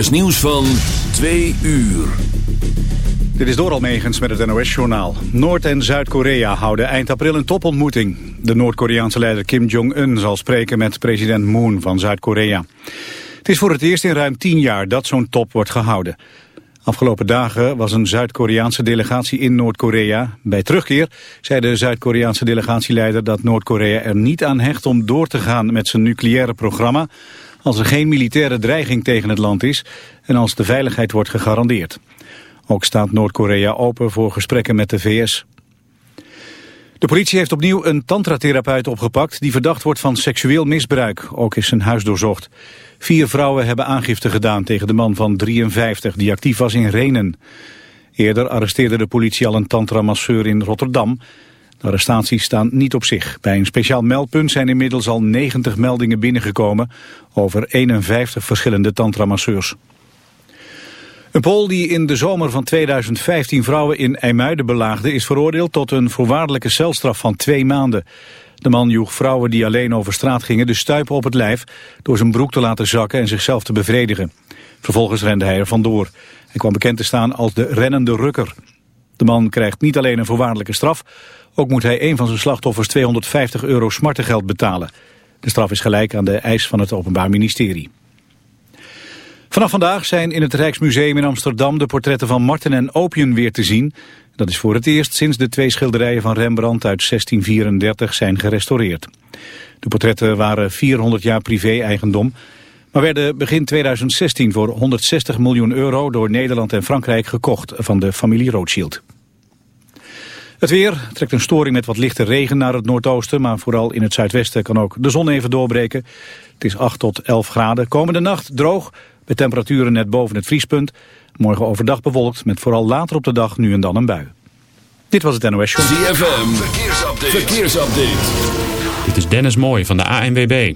NOS nieuws van 2 uur. Dit is door Almegens met het NOS-journaal. Noord- en Zuid-Korea houden eind april een topontmoeting. De Noord-Koreaanse leider Kim Jong-un zal spreken met president Moon van Zuid-Korea. Het is voor het eerst in ruim tien jaar dat zo'n top wordt gehouden. Afgelopen dagen was een Zuid-Koreaanse delegatie in Noord-Korea. Bij terugkeer zei de Zuid-Koreaanse delegatieleider dat Noord-Korea er niet aan hecht om door te gaan met zijn nucleaire programma als er geen militaire dreiging tegen het land is en als de veiligheid wordt gegarandeerd. Ook staat Noord-Korea open voor gesprekken met de VS. De politie heeft opnieuw een tantratherapeut opgepakt die verdacht wordt van seksueel misbruik. Ook is zijn huis doorzocht. Vier vrouwen hebben aangifte gedaan tegen de man van 53 die actief was in Renen. Eerder arresteerde de politie al een tantramasseur in Rotterdam. De arrestaties staan niet op zich. Bij een speciaal meldpunt zijn inmiddels al 90 meldingen binnengekomen over 51 verschillende tantramasseurs. Een Pool die in de zomer van 2015 vrouwen in IJmuiden belaagde... is veroordeeld tot een voorwaardelijke celstraf van twee maanden. De man joeg vrouwen die alleen over straat gingen de stuipen op het lijf... door zijn broek te laten zakken en zichzelf te bevredigen. Vervolgens rende hij er vandoor. Hij kwam bekend te staan als de rennende rukker. De man krijgt niet alleen een voorwaardelijke straf... ook moet hij een van zijn slachtoffers 250 euro smartengeld betalen. De straf is gelijk aan de eis van het Openbaar Ministerie. Vanaf vandaag zijn in het Rijksmuseum in Amsterdam de portretten van Marten en Opium weer te zien. Dat is voor het eerst sinds de twee schilderijen van Rembrandt uit 1634 zijn gerestaureerd. De portretten waren 400 jaar privé-eigendom, maar werden begin 2016 voor 160 miljoen euro door Nederland en Frankrijk gekocht van de familie Rothschild. Het weer trekt een storing met wat lichte regen naar het noordoosten, maar vooral in het zuidwesten kan ook de zon even doorbreken. Het is 8 tot 11 graden. Komende nacht droog, met temperaturen net boven het vriespunt. Morgen overdag bewolkt met vooral later op de dag nu en dan een bui. Dit was het NOS Show. ZFM, verkeersupdate. verkeersupdate. Dit is Dennis Mooij van de ANWB.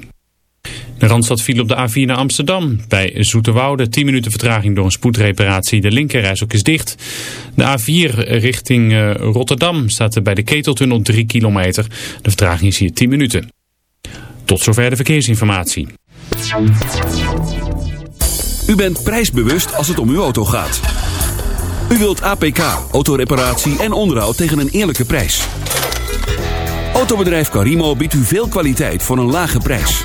De Randstad viel op de A4 naar Amsterdam. Bij Zoeterwoude 10 minuten vertraging door een spoedreparatie. De linkerreis ook is dicht. De A4 richting uh, Rotterdam staat er bij de Keteltunnel 3 kilometer. De vertraging is hier 10 minuten. Tot zover de verkeersinformatie. U bent prijsbewust als het om uw auto gaat. U wilt APK, autoreparatie en onderhoud tegen een eerlijke prijs. Autobedrijf Carimo biedt u veel kwaliteit voor een lage prijs.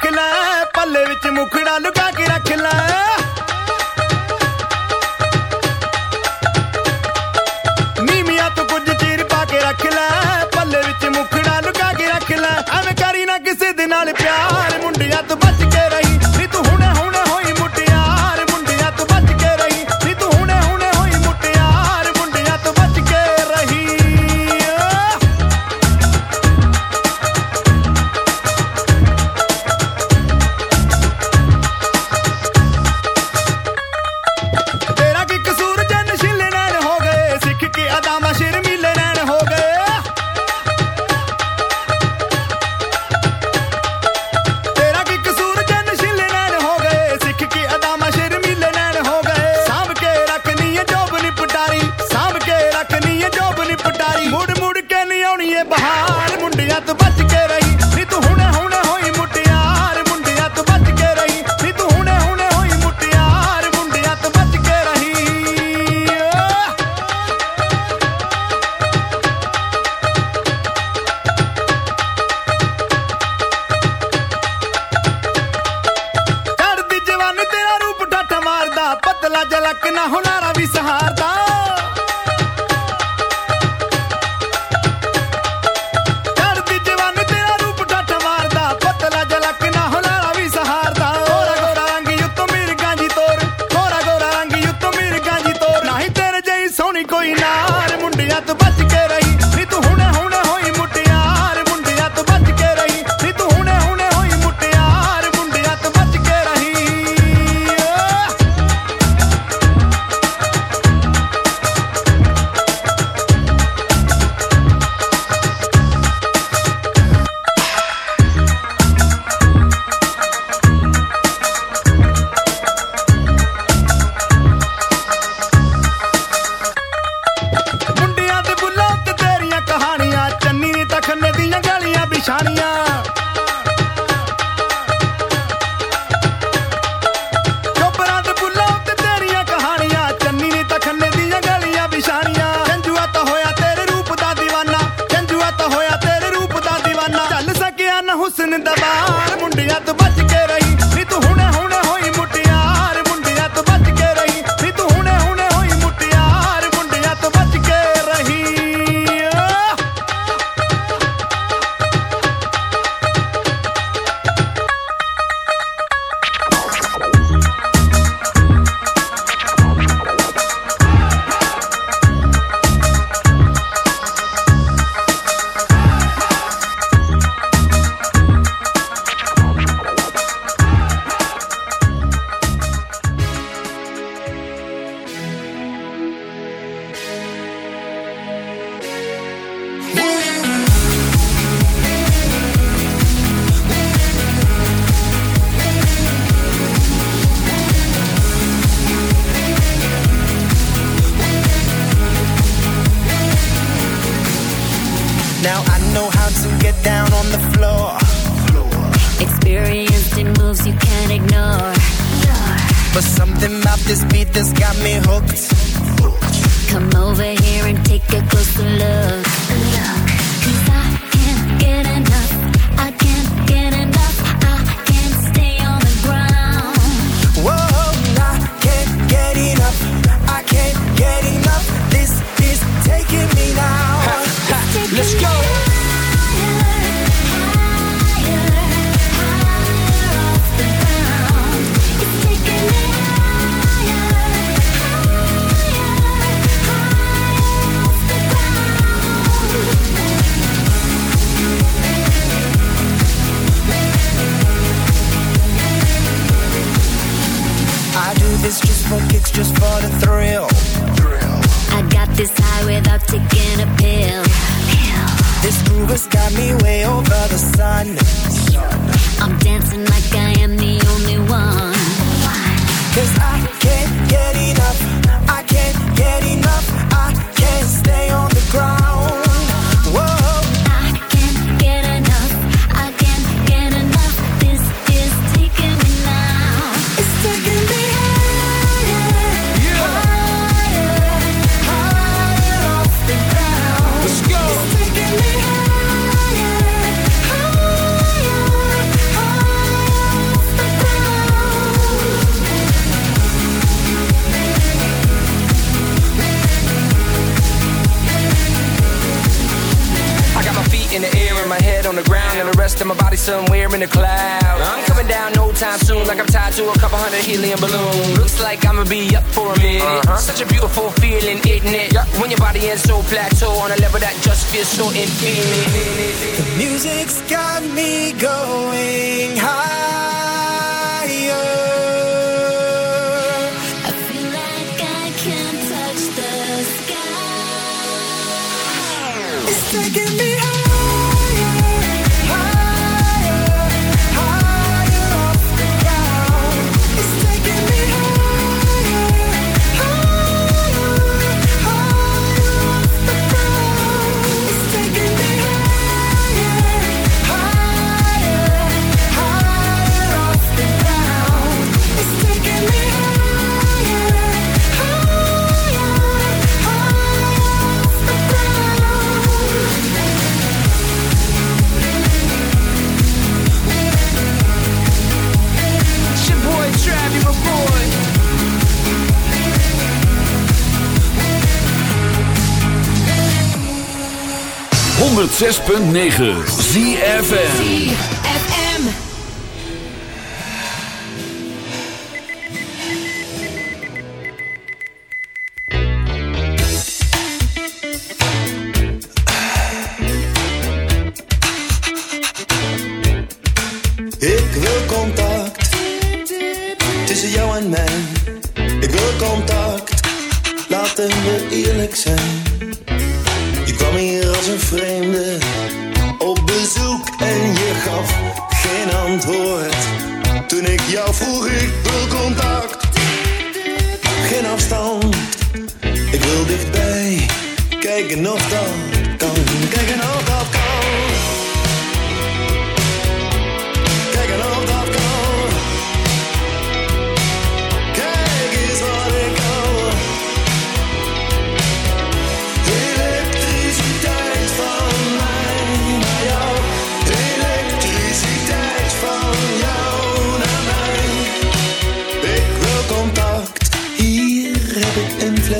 ਰੱਖ ਲੈ ਪੱਲੇ ਵਿੱਚ ਮੁਖੜਾ ਲੁਕਾ ਕੇ taking me 106.9 ZFM.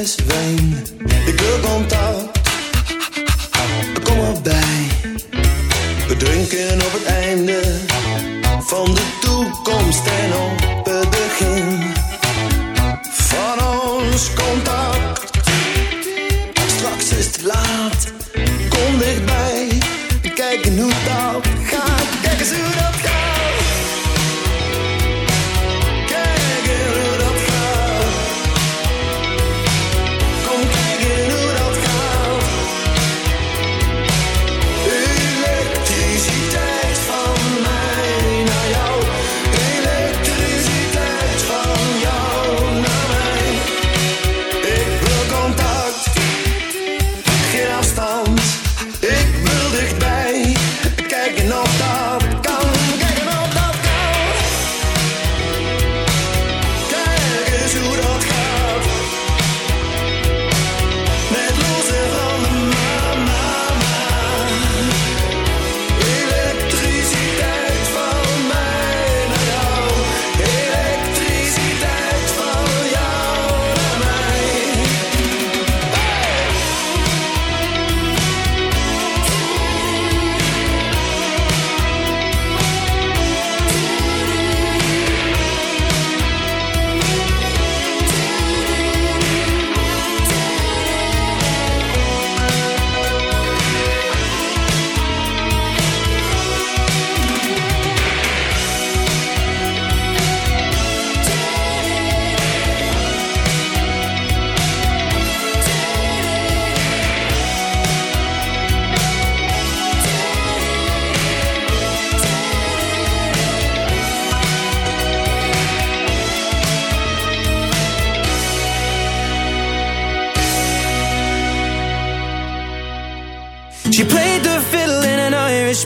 Ik een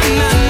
My, my, my,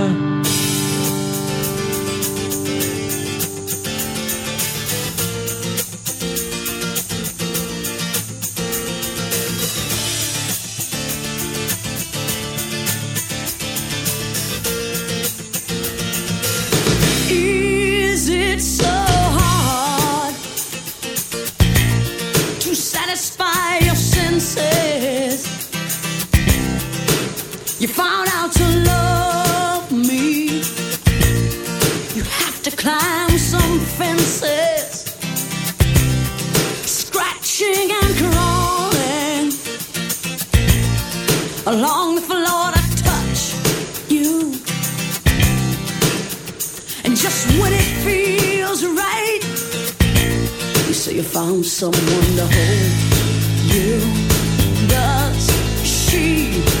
You found someone to hold you. Does she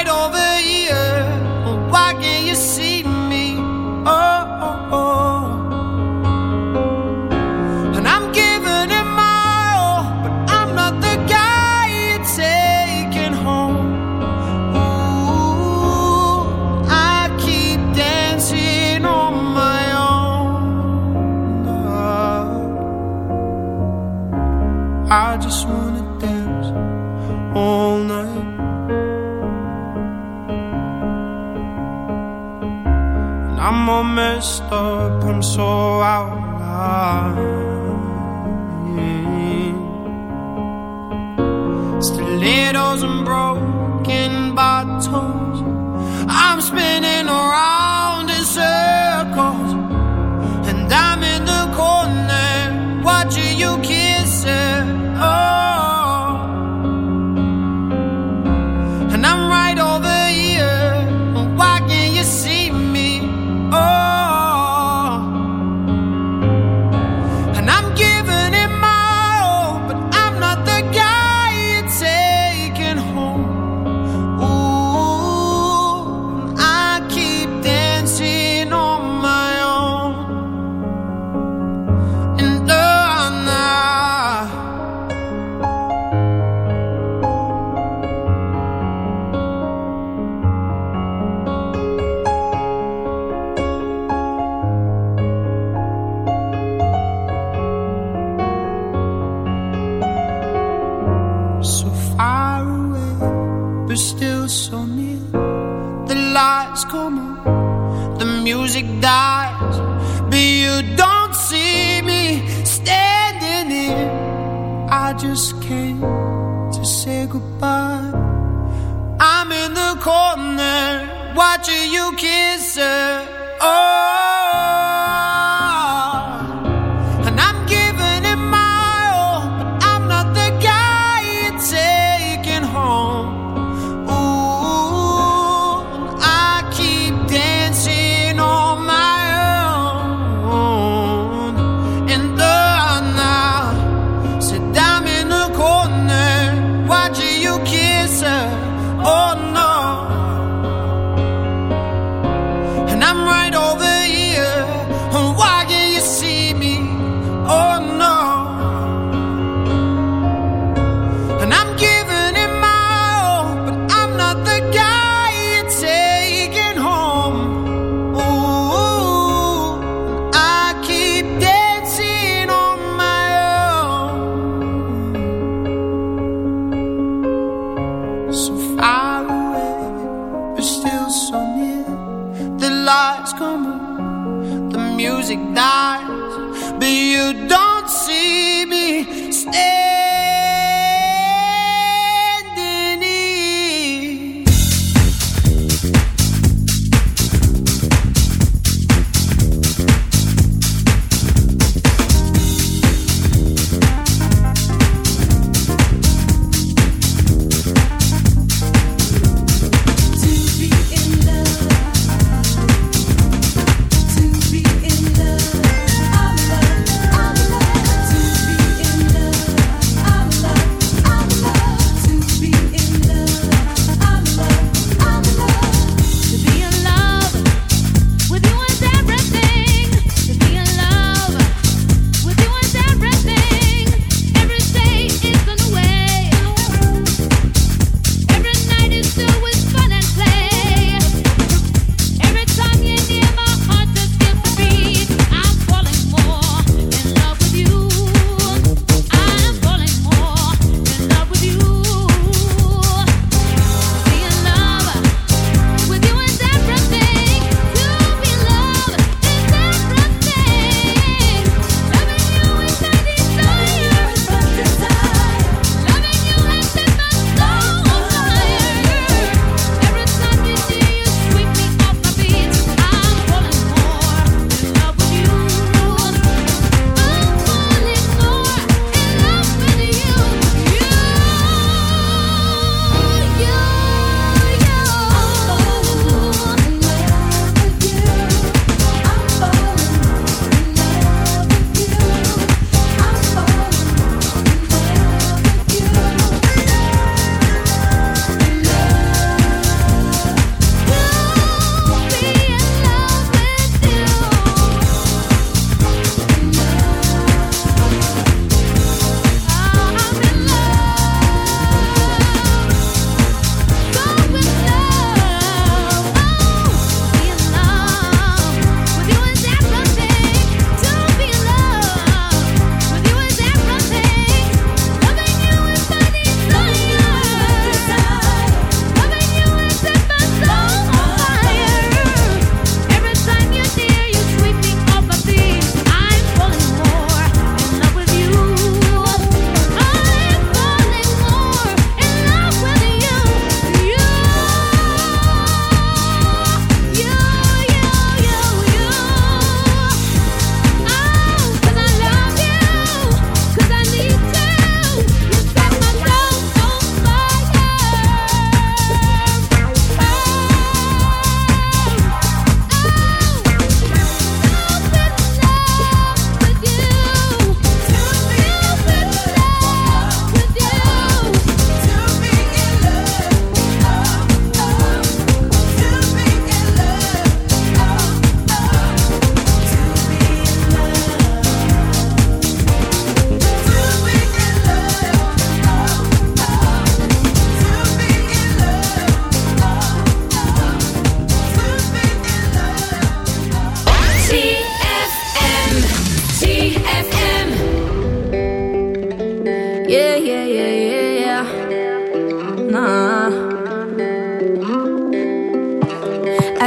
soul.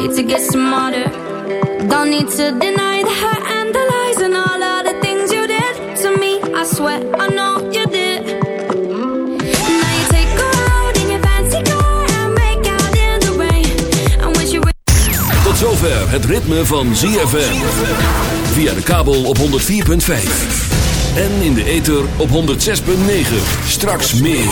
take to get smarter? Don't need to deny the hurt and the lies and all of the things you did to me. I swear I know you did. Now you take out in your fancy car and make out in the rain. And when she Tot zover het ritme van ZFM. Via de kabel op 104.5. En in de ether op 106.9. Straks meer.